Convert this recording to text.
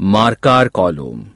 Mercer column.